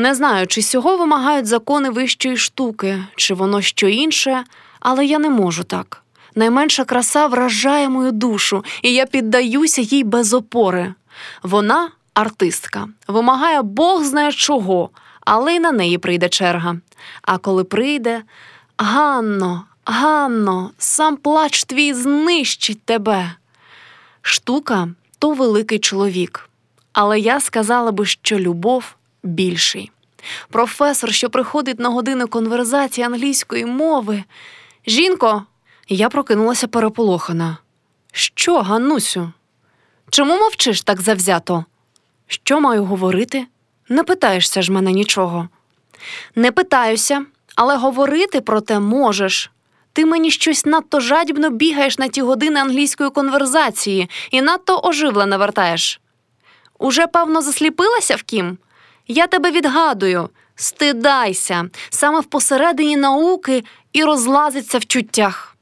Не знаю, чи сього вимагають закони вищої штуки, чи воно що інше, але я не можу так. Найменша краса вражає мою душу, і я піддаюся їй без опори. Вона артистка, вимагає Бог знає чого, але й на неї прийде черга. А коли прийде, Ганно, Ганно, сам плач твій знищить тебе. Штука то великий чоловік. Але я сказала би, що любов більший. Професор, що приходить на годину конверзації англійської мови. Жінко, я прокинулася переполохана. Що, Ганнусю? Чому мовчиш так завзято? Що маю говорити? Не питаєшся ж мене нічого. Не питаюся, але говорити про те можеш. Ти мені щось надто жадібно бігаєш на ті години англійської конверзації і надто оживлено вертаєш. Уже, певно, засліпилася вкім? Я тебе відгадую, стидайся, саме в посередині науки і розлазиться в чуттях.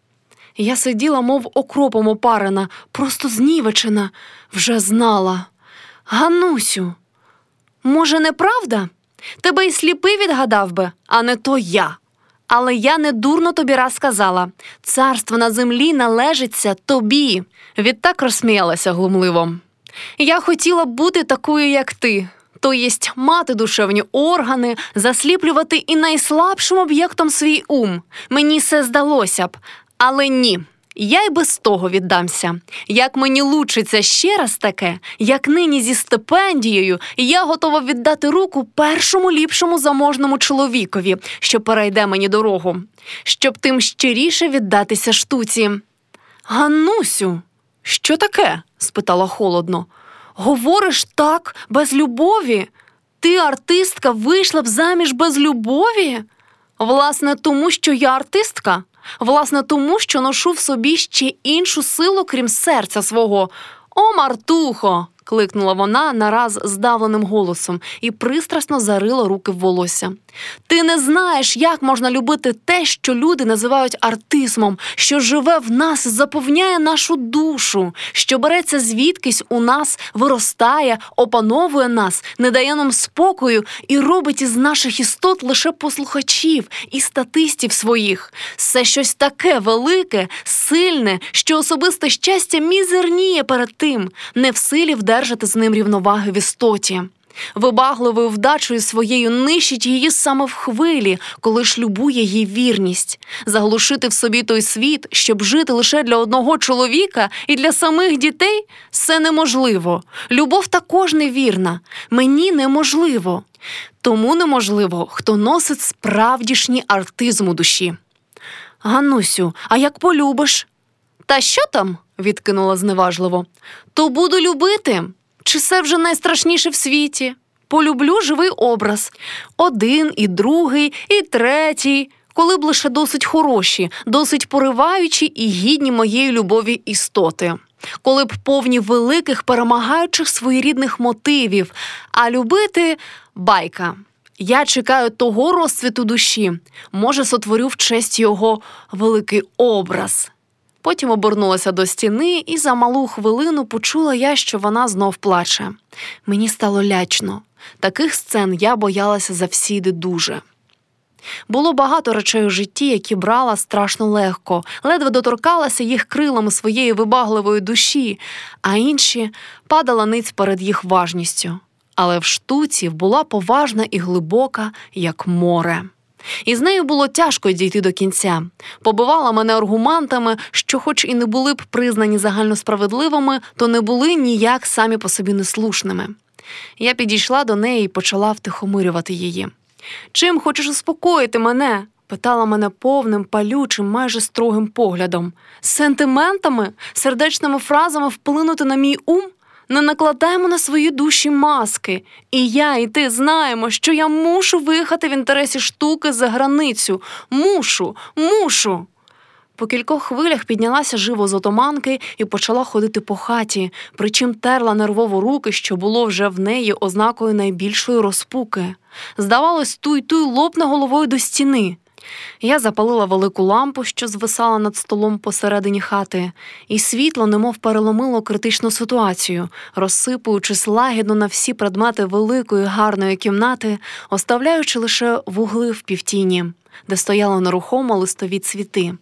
Я сиділа, мов окропом опарена, просто знівечена, вже знала. Ганусю, може, неправда? Тебе й сліпий відгадав би, а не то я. Але я не дурно тобі раз сказала царство на землі належиться тобі. Відтак розсміялася глумливо. Я хотіла бути такою, як ти, то єсть мати душевні органи, засліплювати і найслабшим об'єктом свій ум. Мені все здалося б, але ні. Я й без того віддамся. Як мені лучиться ще раз таке, як нині зі стипендією, я готова віддати руку першому ліпшому заможному чоловікові, що перейде мені дорогу, щоб тим щиріше віддатися штуці. Ганнусю, що таке? спитала холодно. Говориш так, без любові? Ти, артистка, вийшла б заміж без любові? Власне, тому що я артистка. Власне, тому, що ношу в собі ще іншу силу, крім серця свого. О, Мартухо! Кликнула вона нараз здавленим голосом і пристрасно зарила руки в волосся. Ти не знаєш, як можна любити те, що люди називають артизмом, що живе в нас, заповняє нашу душу, що береться звідкись у нас, виростає, опановує нас, не дає нам спокою і робить із наших істот лише послухачів і статистів своїх. Це щось таке велике, сильне, що особисте щастя мізерніє перед тим, не в силі вдержати з ним рівноваги в істоті вибагливою вдачею своєю нищить її саме в хвилі, коли шлюбує їй вірність, заглушити в собі той світ, щоб жити лише для одного чоловіка і для самих дітей це неможливо. Любов також невірна, мені неможливо. Тому неможливо, хто носить справдішній артизм у душі. Ганусю, а як полюбиш? Та що там? відкинула зневажливо. То буду любити. Чи це вже найстрашніше в світі? Полюблю живий образ один, і другий, і третій, коли б лише досить хороші, досить пориваючі і гідні моєї любові істоти, коли б повні великих перемагаючих своєрідних мотивів, а любити байка. Я чекаю того розцвіту душі, може, сотворю в честь його великий образ. Потім обернулася до стіни, і за малу хвилину почула я, що вона знов плаче. Мені стало лячно. Таких сцен я боялася завсіди дуже. Було багато речей у житті, які брала страшно легко, ледве доторкалася їх крилами своєї вибагливої душі, а інші падала ниць перед їх важністю. Але в штуці була поважна і глибока, як море. І з нею було тяжко дійти до кінця. Побивала мене аргументами, що, хоч і не були б признані загальносправедливими, то не були ніяк самі по собі неслушними. Я підійшла до неї і почала втихомирювати її. Чим хочеш успокоїти мене? питала мене повним, палючим, майже строгим поглядом. Сентиментами, сердечними фразами вплинути на мій ум? Не накладаємо на свої душі маски. І я, і ти знаємо, що я мушу виїхати в інтересі штуки за границю. Мушу, мушу. По кількох хвилях піднялася живо з отоманки і почала ходити по хаті, причим терла нервово руки, що було вже в неї ознакою найбільшої розпуки. Здавалось, туй туй лопне головою до стіни. Я запалила велику лампу, що звисала над столом посередині хати, і світло немов переломило критичну ситуацію, розсипуючись лагідно на всі предмети великої гарної кімнати, оставляючи лише вугли в півтіні, де стояли нерухомо листові цвіти.